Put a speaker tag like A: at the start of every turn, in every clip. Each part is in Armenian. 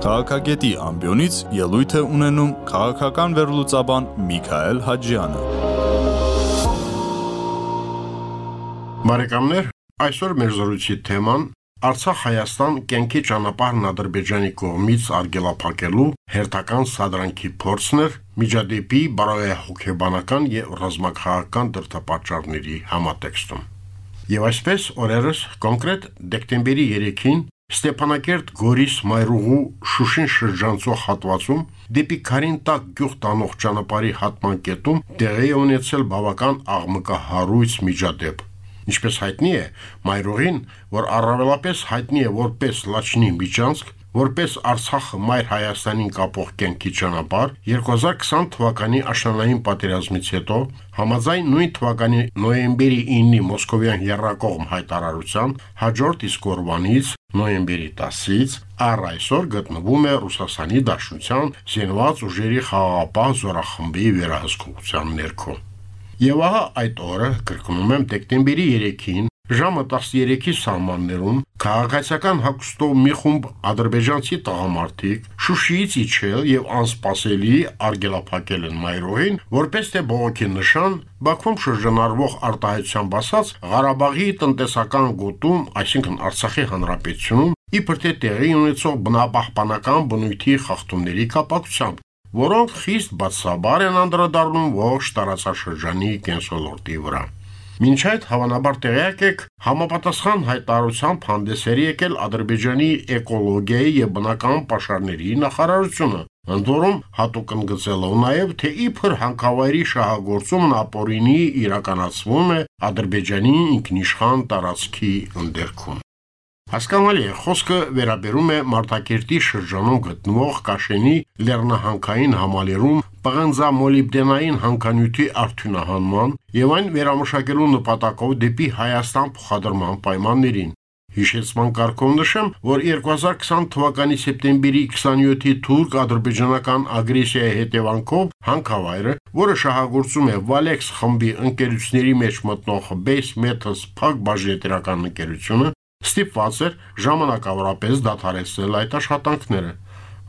A: Քաղաքագետի ամբիոնից ելույթ է ունենում քաղաքական վերլուծաբան Միքայել Հաջյանը։
B: Բարեկամներ, այսօր մեր զրույցի թեման Արցախ-Հայաստան կենքի ճանապարհն Ադրբեջանի կողմից արգելափակելու հերթական սադրանքի փորձն էր միջադեպի բարոյահոգեբանական եւ ռազմաքաղաքական դրդապատճառների համատեքստում։ Եվ այսպես օրերս կոնկրետ դեկտեմբերի 3-ին Ստեփանակերտ Գորիս Մայրուղու Շուշին շրջանցող հատվածում դեպի Կարինտակ գյուղ տանող ճանապարհի հատման կետում տեղի ունեցել բավական աղմկահարույց միջադեպ։ Ինչպես հայտնի է, Մայրուղին, որ առավելապես հայտնի է որպես Լաչնի միջանցք, որպես Արցախը մայր Հայաստանին կապող կենքի ճանապարհ 2020 թվականի աշնանային պատերազմից հետո համաձայն նույն թվականի նոյեմբերի 9-ի Մոսկովյան երրակողմ հայտարարության հաջորդ իսկ օրվանից նոյեմբերի 10-ից առ այսօր գտնվում է Ռուսաստանի Դաշնության զինված ուժերի խաղաղապահ զորախմբի վերահսկողության ներքո։ Եվ ահա այդ օրը, կրկնում եմ, դեկտեմբերի 3-ին Ժամը 13-ի սահմաններում քաղաքացիական հագուստով մի խումբ ադրբեջանցի տղամարդիկ Շուշիից իջել եւ անսպասելի արգելափակել են Մայրոհին, որպես թե բողոքի նշան Բաքվում շրջանառվող արտահայտությամբ ասած Ղարաբաղի տնտեսական գոտում, այսինքն Արցախի հանրապետությունում, իբր թե տեղի ունեցող բնապահպանական բնույթի խախտումների կապակցությամբ որոնք խիստ բացաբար են անդրադառնում ողջ տարածաշրջանի կենսոլորտի վրա։ Մինչ այդ հավանաբար տեղյակ եք համապատասխան հայտարարությամբ հանդես էր եկել Ադրբեջանի էկոլոգիայի եւ բնական պաշարների նախարարությունը, ընդ որում հատուկ ընդգծելով նաեւ թե իբր հանքավայրի շահագործումն ապօրինի իրականացվում է Ադրբեջանի ինքնիշխան տարածքի ընդերքում։ Հասկանալի է, խոսքը վերաբերում է Մարտակերտի շրջանում գտնվող Կաշենի Լեռնահանքային համալիրում պղնձամոլիբդենային հանքանյութի արդյունահանման եւ այն վերամշակելու նպատակով դեպի Հայաստան փոխադրման պայմաններին։ Հիշեցման կարգով նշեմ, որ 2020 թվականի սեպտեմբերի 27-ի թուրք-ադրբեջանական ագրեսիայի հետևանքով հանքավայրը, որը շահագործում է Valex խմբի ընկերությունների մեջ մտնող Base Metals փակ բաժնետիրական ընկերությունը, ստիպված էր ժամանակավորապես դադարեցնել այդ աշխատանքները։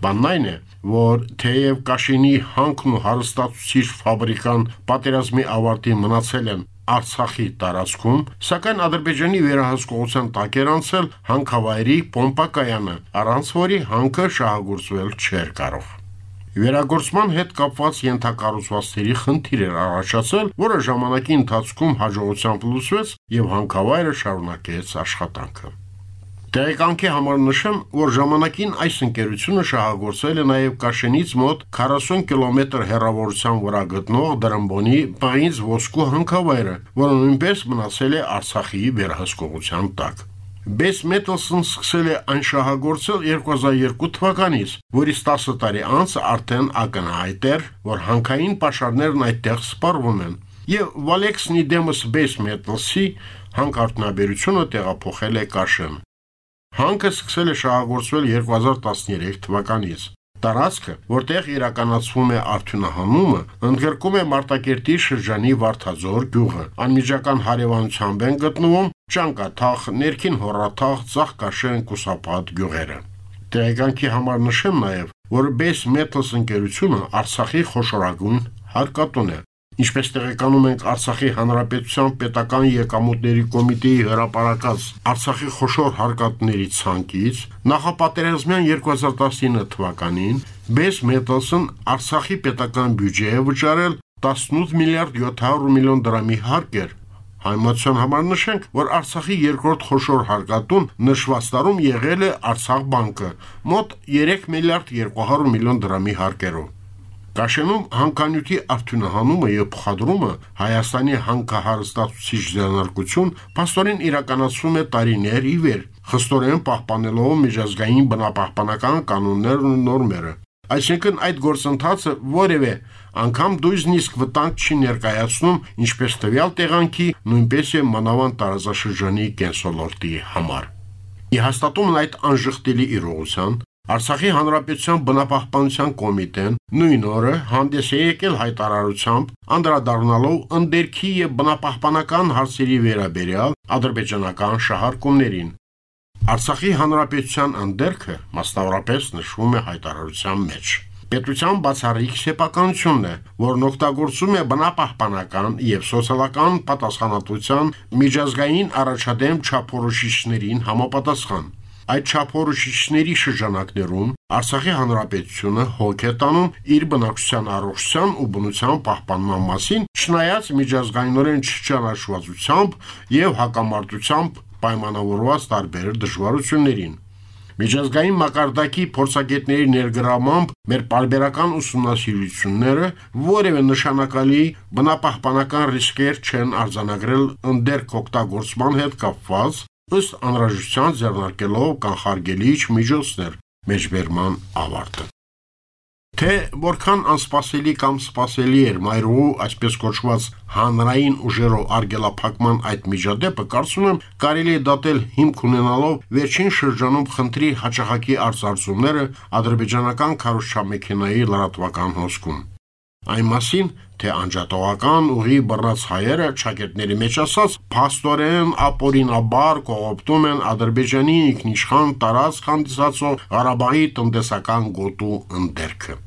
B: Բանն այն է, որ թեև Կաշինի հանքն ու հարստացուցիչ ֆաբրիկան պատերազմի ավարտին մնացել են Արցախի տարածքում, սակայն Ադրբեջանի վերահսկողության տակ էր անցել հանքավայրի պոմպակայանը, առանց որի հանքը շահագործվել չէր կարող։ Վերագործման հետ կապված յենթակառուցվածքների խնդիր էր առաջացել, որը ժամանակի ընթացքում հաջողությամբ լուծվեց եւ հանքավայրը շարունակեց աշխատանքը։ Տեղեկանքի համար նշեմ, որ ժամանակին այս ընկերությունը շահագործել է նաև Կաշենից մոտ 40 կիլոմետր հեռավորության վրա գտնող Դրամբոնի Պայինց ոսկու հանքավայրը, որը նույնպես մնացել է Արցախի վերահսկողության տակ։ Base Metals-ն սկսել է այն շահագործել 2002 թվականից, որից 10 տարի անց արդեն ակնհայտ էր, որ հանքային պաշարներն այդտեղ սպառվում են, եւ Valex-ի դեմս Base Metals-ի հանքարտնաբերությունը տեղափոխել է Կաշեն։ Հանքը սկսել է շահագործվել 2013 թվականից։ Տարածքը, որտեղ իրականացվում է արդյունահանումը, ընդգրկում է Մարտակերտի շրջանի Վարդաձոր գյուղը։ Անմիջական հարևանությամբ են գտնվում Ճանկաթախ, Ներքին Հորաթախ, Ծաղկաշեն, Կուսապատ գյուղերը։ Տեղեկանքի համար նշեմ նաև, որ Base Metals ընկերությունը Արցախի խոշորագույն հարկատուն է, Ինչպես տեղեկանում ենք Արցախի Հանրապետության պետական եկամուտների կոմիտեի հրապարակած Արցախի խոշոր հարկատների ցանկից նախապատերազմյան 2019 թվականին Base Metals-ն Արցախի պետական բյուջեը վճարել 18 միլիարդ 700 միլիոն դրամի հարկեր, Հայմատության համար նշենք, որ Արցախի երկրորդ խոշոր հարկատուն նշված տարում եղել է Արցախ բանկը մոտ 3 միլիարդ 200 միլիոն դրամի հարկերով։ Կաշենում հանքանյութի արդյունահանումը եւ փոխադրումը Հայաստանի հանքահարստացուցիչ ձեռնարկություն փաստորեն իրականացվում է տարիներ ի վեր, խստորեն պահպանելով միջազգային բնապահպանական կանոններն ու նորմերը։ Այսինքն այդ գործընթացը որևէ անգամ դույզնիսկ վտանգ չի ներկայացնում ինչպես տվյալ տեղանքի, նույնպես եւ մանավանդ տարածաշրջանի կենսոլորտի համար։ Ի հաստատումն այդ անժխտելի իրողության Արցախի Հանրապետության բնապահպանության կոմիտեն նույն օրը հանդես է եկել հայտարարությամբ անդրադառնալով ընդերքի եւ բնապահպանական հարցերի վերաբերյալ ադրբեջանական շահարկումներին։ Արցախի հանրապետության անդերքը մասնավորապես նշվում է հայտարարության մեջ։ Պետության բացառիկ սեփականությունն է, որն օգտագործում է բնապահպանական եւ սոցիալական պատասխանատվության միջազգային առաջադեմ չափորոշիչներին համապատասխան։ Այդ չափորոշիչների շրջանակներում Արցախի հանրապետությունը հոգ է տանում իր բնակչության առողջության ու բնության պահպանման մասին, չնայած միջազգայինորեն չճանաչվածությամբ եւ հակամարտությամբ պայմանավորված տարբեր դժվարություններին։ Միջազգային մակարդակի փորձագետների ներգրավմամբ մեր բարբերական ուսումնասիրությունները որևէ նշանակալի բնապահպանական ռիսկեր չեն արձանագրել ընդերք օգտագործման հետ կապված, ըստ անհրաժեշտության ձեռնարկելով կանխարգելիչ միջոցներ մեջբերման ավարտը։ Թե որքան անսպասելի կամ սպասելի էր Մայրուղու այսպես կոչված հանրային ուժերով արգելափակման այդ միջադեպը, կարծում եմ, կարելի է դատել հիմք ունենալով վերջին շրջանում խնդրի հաճախակի արձարծումները ադրբեջանական քարոշչամեքենայի լրատվական հոսքում։ Այն մասին, թե անջատողական ուղի բռնած հայերը ճակերտների մեջ ասած փաստորեն ապօրինաբար կողոպտում են Ադրբեջանի ինքնիշխան տարածք հանդիսացող Ղարաբաղի տնտեսական գոտու ընդերքը։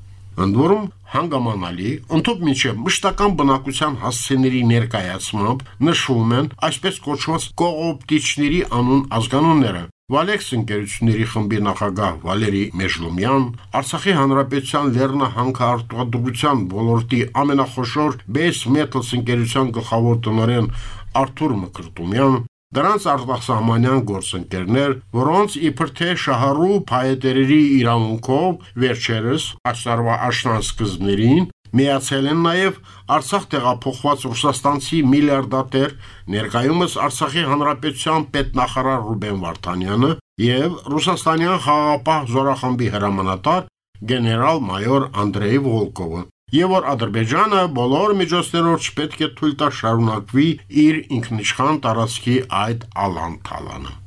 B: Ընդ որում հանգամանալի ընդཐུպ միջև մշտական բնակության հասցեների ներկայացմամբ նշվում են այսպես կոչված կողոպտիչների անուն ազգանունները, Վալեքս ընկերությունների խմբի նախագահ Վալերի Մեժլոմյան, Արցախի հանրապետության Լեռնահանքարտադրության ոլորտի ամենախոշոր Base Metals ընկերության գլխավոր տնօրեն Արթուր Մկրտումյան, դրանց արտասահմանյան գործընկերներ, որոնց իբր թե շահառու փայտերերի իրավունքով վերջերս այսարվա աշնան սկզբներին Միացել են նաև Արցախ տեղափոխված ռուսաստանցի միլիարդատեր, ներկայումս Արցախի հանրապետության պետնախարար Ռուբեն Վարդանյանը եւ ռուսաստանյան խաղաղապահ զորախմբի հրամանատար գեներալ-մայոր Անդրեյ Վոլկովը եւ որ Ադրբեջանը բոլոր միջոցներով չպետք է թույլ տա շարունակվի իր ինքնիշխան տարածքի այդ ալանթալանը։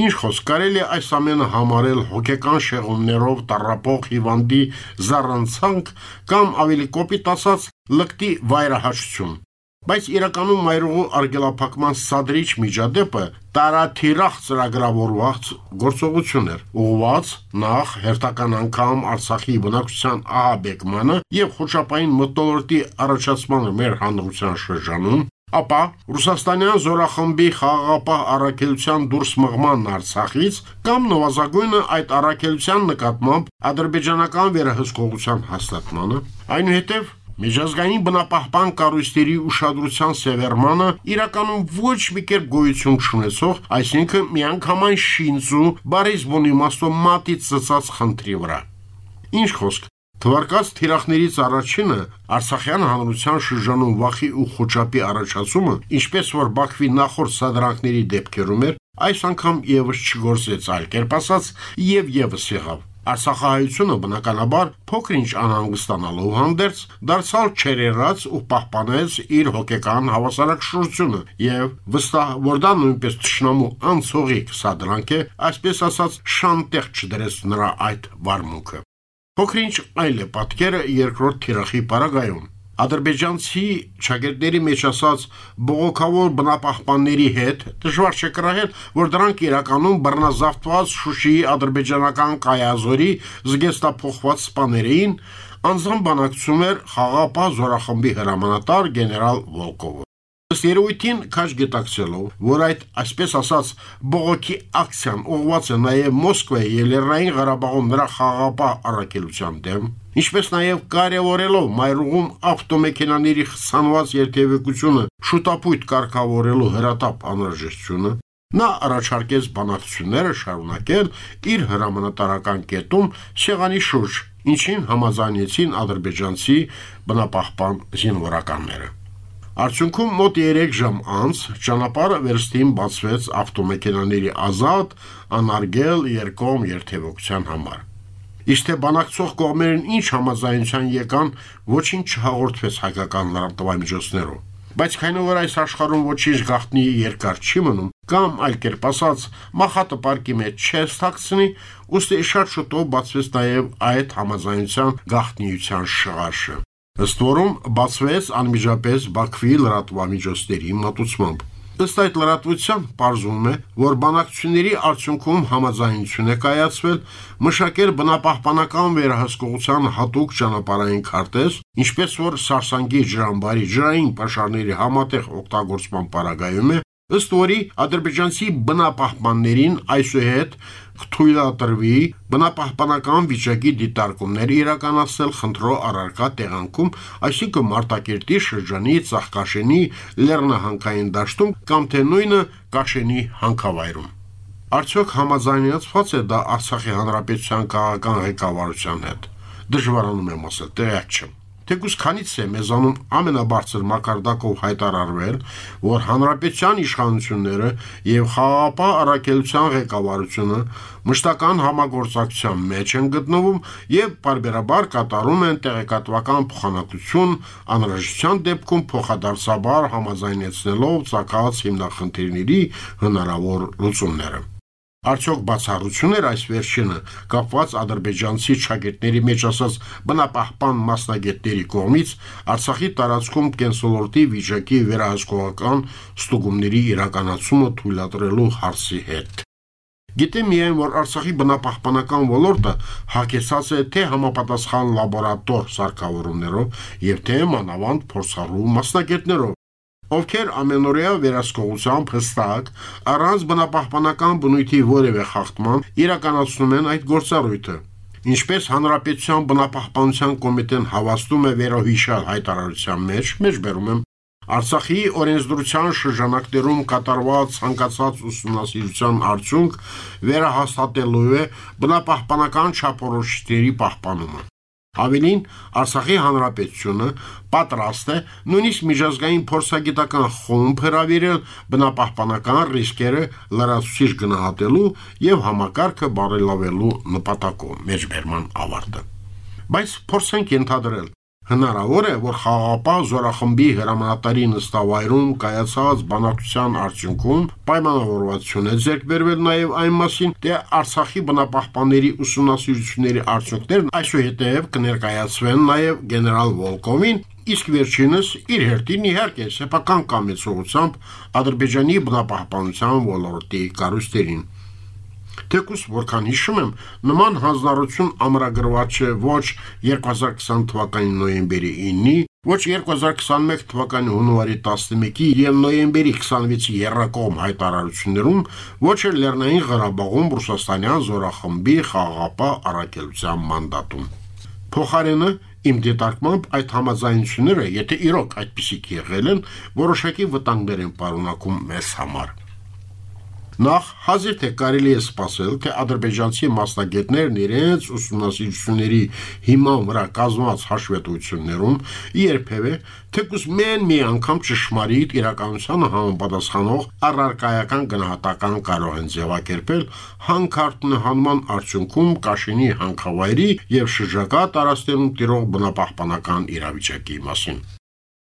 B: Ինչ խոսք կարելի է այս ամենը համարել հոգեկան շեղումներով տարապող հիվանդի զառանցանք կամ ավելի կոպիտ ասած լկտի վայրահաշություն։ Բայց իրականում մայրուղու արգելափակման սադրիչ միջադեպը տարաթիրախ ծրագրավորված գործողություն էր, ուղված նախ հերթական անգամ Արցախի բնակչության ահաբեկմանը եւ խոշապային մտոլորտի առաջացմանը մեր հանրության շրջանում, ապա ռուսաստանյան զորախմբի խաղաղապահ առաքելության դուրս մղման Արցախից կամ նվազագույնը այդ առաքելության նկատմամբ ադրբեջանական վերահսկողության հաստատմանը, այնուհետև Միջազգային բնապահպան կառույցների ուշադրության սևեռմանը իրականում ոչ մի կերպ գոյություն չունեցող, այսինքն միանգամայն շինծու բարիս բունի մաստո մատի ծծած խնդրի վրա։ Ինչ խոսք, Թվարկած թիրախներից առաջինը Արցախյան հանրության շրջանում վախի ու խոճապի առաջացումը, ինչպես որ Բաքվի նախորդ սադրանքների դեպքերում էր, այս անգամ եւս չգործեց այլ կերպ ասած եւ եւս եղավ։ Արցախահայությունը բնականաբար փոքրինչ անհանգստանալով հանդերձ դարձալ չերերած ու պահպանեց իր հոգեկան հավասարակշռությունը եւ վստահ որ դա նույնպես ճշնամու անցողիկ սադրանք է, այսպես ասած շանտեղ չդրեց նրա այդ վարմունքը։ Փոքրինչ այլ է պատկերը երկրորդ թիրախի պարագայում։ Ադրբեջանցի ճագերտների մեջ ասած բողոքավոր բնապահպանների հետ դժվար չէ կրահել, որ դրանք իրականում բռնազավթված Շուշիի ադրբեջանական կայազորի զգեստափոխված սպաներին անձամբ բանակցում էր խաղապահ զորախմբի հրամանատար գեներալ Վոլկովը։ Ըստ երևույթին քաշ գետակցելով, որ այդ այսպես ասած բողոքի ակցիան ուղղված է նաև Մոսկվայի եւ Լեռնային Ղարաբաղում նրա խաղապահ առաքելության դեմ, ինչպես նաև կարևորելով մայրուղում ավտոմեքենաների խցանված երթևեկությունը շուտապույտ կարգավորելու հրատապ անհրաժեշտությունը, նա առաջարկեց բանակցությունները շարունակել իր հրամանատարական կետում շեղանի շուրջ, ինչին համաձայնեցին ադրբեջանցի բնապահպան զինվորականները։ Արդյունքում մոտ 3 ժամ անց ճանապարհը վերստին բացվեց ավտոմեքենաների ազատ անարգել երկում երթևեկության համար։ Իսկ թե բանակցող կողմերն ինչ համաձայնության եկան, ոչինչ չհաղորդվեց հայկական լրատվամիջոցներով։ Բայց քանի որ այս աշխարհում ոչինչ գաղտնի երկար չի մնում, կամ այլ կերպ ասած, մախատը պարկի մեջ չես թաքցնի, ուստի շատ շուտով բացվեց նաև այդ համաձայնության գաղտնիության շղարշը ըստ որում բացվեց անմիջապես Բաքվի լրատվամիջոցների մատուցմամբ։ Ըստ այդ լրատվության պարզվում է, որ բանակցությունների արդյունքում համաձայնություն է կայացվել մշակել բնապահպանական վերահսկողության հատուկ ճանապարհային քարտեզ, ինչպես որ Սարսանգի ջրամբարի ջրային պաշարների համատեղ օգտագործման պարագայում է ըստ որի ադրբեջանցի բնապահպաններին այսուհետ կթույլատրվի բնապահպանական վիճակի դիտարկումներ իրականացնել խնդրո առարկա տեղանքում, այսինքն Մարտակերտի շրջանի Ծաղկաշենի Լեռնահանքային դաշտում կամ թե նույնը Կաշենի հանքավայրում։ Արդյոք համաձայնեցված է դա Արցախի հանրապետության քաղաքական ղեկավարության հետ։ Դժվարանում եմ ասել, տեղյակ չեմ։ Թեկուզ քանից է մեզանում ամենաբարձր մակարդակով հայտարարվել, որ հանրապետության իշխանությունները եւ խաղապահ առաքելության ղեկավարությունը մշտական համագործակցության մեջ են գտնվում եւ բարբերաբար կատարում են տեղեկատվական փոխանակություն անհրաժեշտության դեպքում փոխադարձաբար համաձայնեցնելով ցակած հիմնախնդիրների հնարավոր լուծումները։ Արդյոք բացառություն էր այս վերջինը կապված ադրբեջանցի ճագետների մեջ ասած բնապահպան մասնագետների կողմից Արցախի տարածքում կենսոլորտի վիճակի վերահսկողական ստուգումների իրականացումը թույլատրելու հարցի հետ։ Գիտեմ միայն, որ Արցախի բնապահպանական ոլորտը հակեցած է թե համապատասխան լաբորատոր սարքավորումներով եւ թե մանավանդ փորձառու մասնագետներով ովքեր ամենօրյա վերահսկողությամբ հստակ առանց բնապահպանական բնույթի որևէ խախտման իրականացնում են այդ գործառույթը։ Ինչպես Հանրապետության բնապահպանության կոմիտեն հավաստում է վերոհիշալ հայտարարության մեջ, մեջբերում եմ. Արցախի օրենսդրության շրջանակներում կատարված ցանկացած ուսումնասիրության արդյունք վերահաստատելու է բնապահպանական չափորոշիչների պահպանումը։ Ավելին, Արցախի հանրապետությունը պատրաստ է նույնիսկ միջազգային փորձագիտական խումբ հրավիրել բնապահպանական ռիսկերը լրացուցիչ գնահատելու եւ համակարգը բարելավելու նպատակով մեջբերման ավարտը։ Բայց փորձենք ենթադրել, Հնարավոր է, որ խաղապահ զորախմբի հրամանատարի նստավայրում կայացած բանակցության արդյունքում պայմանավորվածություն է ձեռք բերվել նաև այն մասին, թե Արցախի բնապահպանների ուսումնասիրությունների արդյունքներն այսուհետև կներկայացվեն նաև գեներալ Վոլկովին, իսկ վերջինս իր հերթին իհարկե սեփական կամեցողությամբ Ադրբեջանի բնապահպանության ոլորտի կառույցներին։ Թեկուս որքան հիշում եմ, նման հանձնառություն ամրագրված չէ ոչ 2020 թվականի նոյեմբերի 9-ի, ոչ 2021 թվականի հունվարի 11-ի եւ նոյեմբերի 26-ի երրակողմ հայտարարություններում, ոչ էլ Լեռնային Ղարաբաղում Ռուսաստանյան զորախմբի խաղաղապահ առաքելության մանդատում։ Փոխարենը Իմ դիտարկմամբ այդ համաձայնությունները, եթե իրոք այդպիսիք եղել են, որոշակի վտանգներ են պարունակում մեզ համար։ Նախ հազիվ թե կարելի է սպասել, թե ադրբեջանցի մասնագետներն իրենց ուսումնասիրությունների հիման վրա կազմված հաշվետվություններում երբևէ թեկուզ մեն մի անգամ ճշմարիտ իրականությանը համապատասխանող առարկայական գնահատական կարող են ձևակերպել հանքարտնահանման արդյունքում Կաշինի հանքավայրի եւ շրջակա տարածքներում տիրող բնապահպանական իրավիճակի մասին։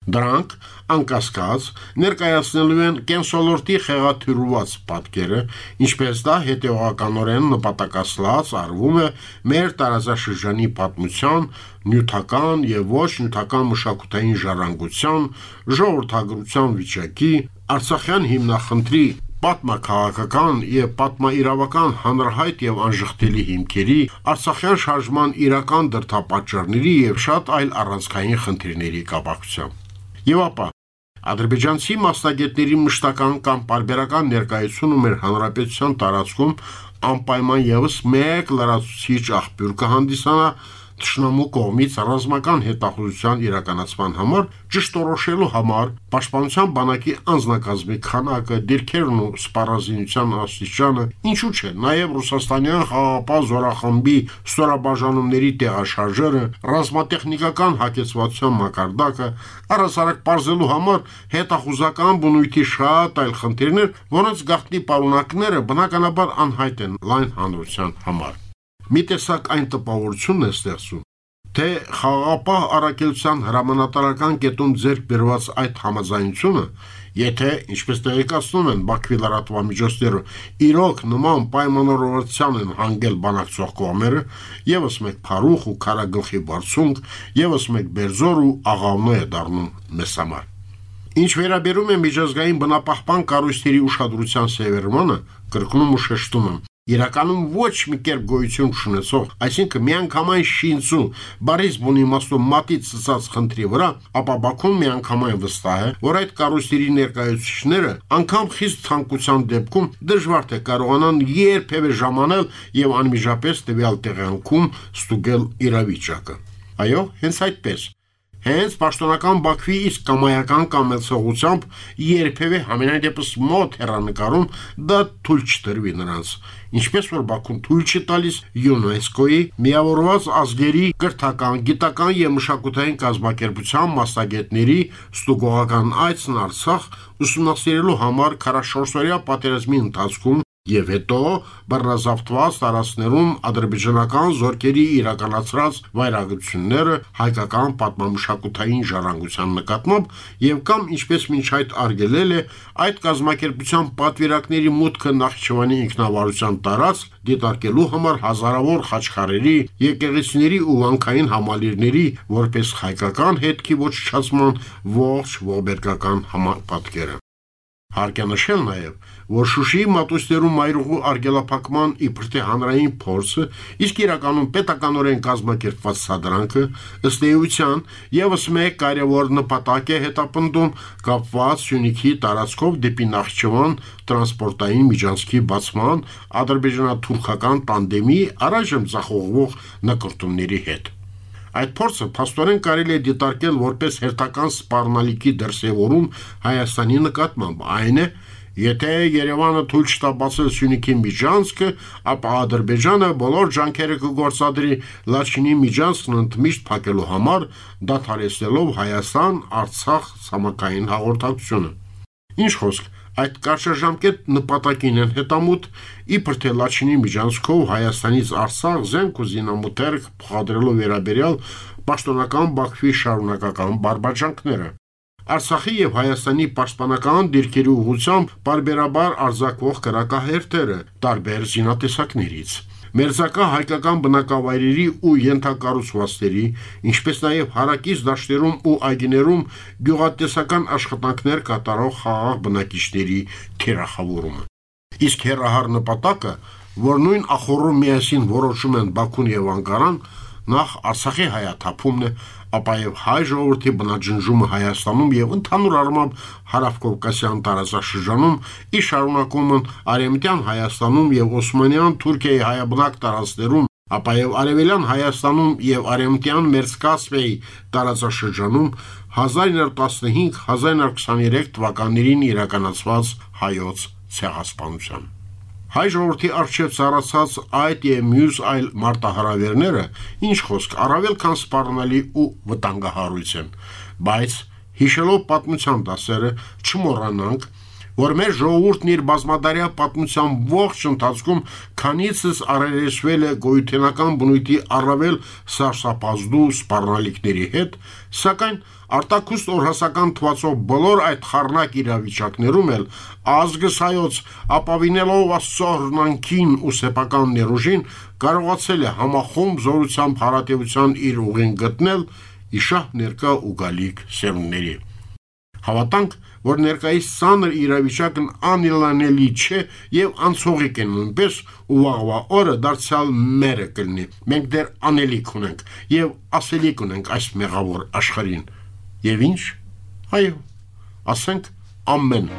B: Դրանք անկասկած ներկայացնելու են կենսոլորտի խեղաթյուրված պատկերը, ինչպես դա հետևողականորեն նպատակասլաց արվում է մեր տարածաշրջանի պատմության, նյութական եւ ոչ նյութական մշակութային ժառանգության, ժողովրդագրության վիճակի, Արցախյան հիմնախնդրի պատմաքաղաքական եւ պատմաիրավական հանրահայտ եւ անժխտելի հիմքերի, Արցախյան շարժման իրական դրդապատճառների եւ շատ այլ առանցքային խնդիրների կապակցությամբ։ Եվ ապա ադրբեջանցի մասնագետների մշտական կամ պարբերական ներկայությունը մեր հանրապետության տարածքում անպայման եւս մեկ լրացուցիչ աղբյուր կհանդիսանա Տշնամու կողմից ռազմական հետախուզության իրականացման համար ճշտորոշելու համար պաշտպանության բանակի անձնակազմի քանակը, դիրքերն ու սպառազինության աստիճանը, ինչու՞ չէ, նաև ռուսաստանյան խաղապահ զորախմբի ստորաբաժանումների տեղաշարժերը, ռազմատեխնիկական հակեցվածության մակարդակը, առասարակ բարձելու համար հետախուզական բնույթի շատ այլ խնդիրներ, որոնց գաղտնի պարունակները բնականաբար անհայտ են լայն հանրության համար մի տեսակ այն տպավորությունն է ստեղծում, թե խաղապահ առաքելության հրամանատարական կետում ձեռք բերված այդ համաձայնությունը, եթե, ինչպես տեղեկացնում են Բաքվի լրատվամիջոցները, իրոք նման պայմանավորվածության են հանգել բանակցող կողմերը, եւս մեկ փարուխ ու քարագլխի բարձունք, եւս մեկ բերձոր ու աղավնո է դառնում մեզ համար։ Ինչ վերաբերում է միջազգային բնապահպան կառույցների ուշադրության սևեռմանը, կրկնում ու շեշտում եմ, իրականում ոչ մի կերպ գոյություն չունեցող, այսինքն միանգամայն շինցու բարիս բունի իմաստով մատի ծծած խնդրի վրա, ապա Բաքուն միանգամայն վստահ է, որ այդ կառույցների ներկայացուցիչները անգամ խիստ ցանկության դեպքում դժվար թե կարողանան երբևէ ժամանել եւ անմիջապես տվյալ տեղանքում ստուգել իրավիճակը։ Այո, հենց այդպես Հենց պաշտոնական Բաքվի իսկ կամայական կամեցողությամբ երբևէ համենայն դեպս մոտ հերանեկարում դա թույլ չտրվի նրանց։ Ինչպես որ Բաքուն թույլ չի տալիս ՅՈՒՆԵՍԿՕ-ի միավորված ազգերի կրթական, գիտական եւ մշակութային կազմակերպության մասնագետների ստուգողական այցն Արցախ ուսումնասիրելու համար 44-օրյա պատերազմի ընթացքում Եվ հետո բռնազավթված տարածքներում ադրբեջանական զորքերի իրականացրած վայրագությունները հայկական պատմամշակութային ժառանգության նկատմամբ եւ կամ ինչպես մինչ այդ արգելել է այդ կազմակերպության պատվիրակների մուտքը Նախճիվանի ինքնավարության տարածք դիտարկելու համար հազարավոր խաչքարերի, եկեղեցիների ու վանքային համալիրների որպես հայկական հետքի ոչնչացման ողջ ողբերգական համապատկերը Հարկ է նշել նաև, որ Շուշիի մատույցներում մայրուղու արգելափակման իբր թե հանրային փորձը, իսկ իրականում պետականորեն կազմակերպված սադրանքը ըստ էության եւս մեկ կարևոր նպատակ է հետապնդում կապված Սյունիքի տարածքով դեպի Նախճիվան տրանսպորտային միջանցքի բացման ադրբեջանա-թուրքական տանդեմի առայժմ ցախողվող նկարտումների հետ։ Այդ փորձը փաստորեն կարելի է դիտարկել որպես հերթական սպառնալիքի դրսևորում Հայաստանի նկատմամբ։ Այն է, Եթե Երևանը թույլ չտա բացել Սյունիքի միջանցքը, ապա Ադրբեջանը բոլոր ջանքերը կգործադրի Լաչինի միջանցքն ընդմիշտ փակելու համար, դադարեցնելով Հայաստան-Արցախ ցամաքային հաղորդակցությունը։ Ինչ խոսք, այդ կարճաժամկետ նպատակին են հետամուտ իբր թե Լաչինի միջանցքով Հայաստանից Արցախ զենք ու զինամթերք փոխադրելու վերաբերյալ պաշտոնական Բաքվի շարունակական բարբաջանքները։ Արցախի եւ Հայաստանի պաշտպանական դիրքերի ուղղությամբ բարբերաբար արձակվող կրակահերթերը տարբեր զինատեսակներից մերձակա հայկական բնակավայրերի ու յենթակառուցվածքների, ինչպես նաև հարակից դաշտերում ու այգիներում գյուղատնտեսական աշխատանքներ կատարող խաղաղ բնակիչների թիրախավորումը։ Իսկ հերահար նպատակը, որ նույն ախորում միասին որոշում են Բաքուն եւ Անկարան, նախ Արցախի հայաթափումն է, ապա եւ հայ ժողովրդի բնաջնջումը Հայաստանում եւ ընդհանուր առմամբ հարավկովկասյան տարածաշրջանում ի շարունակումն արեմտյան Հայաստանում եւ Օսմանյան Թուրքիայի հայաբնակ տարածքներում ապա եւ արևելյան Հայաստանում եւ արեմտյան Մերսկասպեի տարածաշրջանում 1915-1923 թվականներին իրականացված հայոց ցեղասպանության Հայ ժողովրդի արժեվ ծառացած այդ եւ մյուս այլ մարտահրավերները ինչ խոսք առավել քան սպառնալի ու վտանգահարույց են, բայց հիշելով պատմության դասերը չմոռանանք, որ մեր ժողովուրդն իր բազմադարյա պատմության ողջ ընթացքում քանիցս առերեսվել է գոյութենական բնույթի առավել սարսափազդու սպառնալիքների հետ, սակայն Արտակուստ օրհասական թվացող բոլոր այդ խառնակ իրավիճակներում էլ ազգս հայոց ապավինելով Աստծո հռնանքին ու սեփական ներուժին կարողացել է համախոմ զորությամբ հարատեվության իր ուղին գտնել իշահ ներկա ու գալիք սերունդների։ Հավատանք, որ ներկայիս ցաներ իրավիճակն անիլանելի չէ եւ անցողիկ է նույնպես ու վաղվա օրը դարձյալ մերը կլինի։ Մենք դեռ անելիք ունենք եւ ասելիք ունենք այս մեղավոր աշխարհին։ Եվ ինչ? Այո, ասենք ամեն։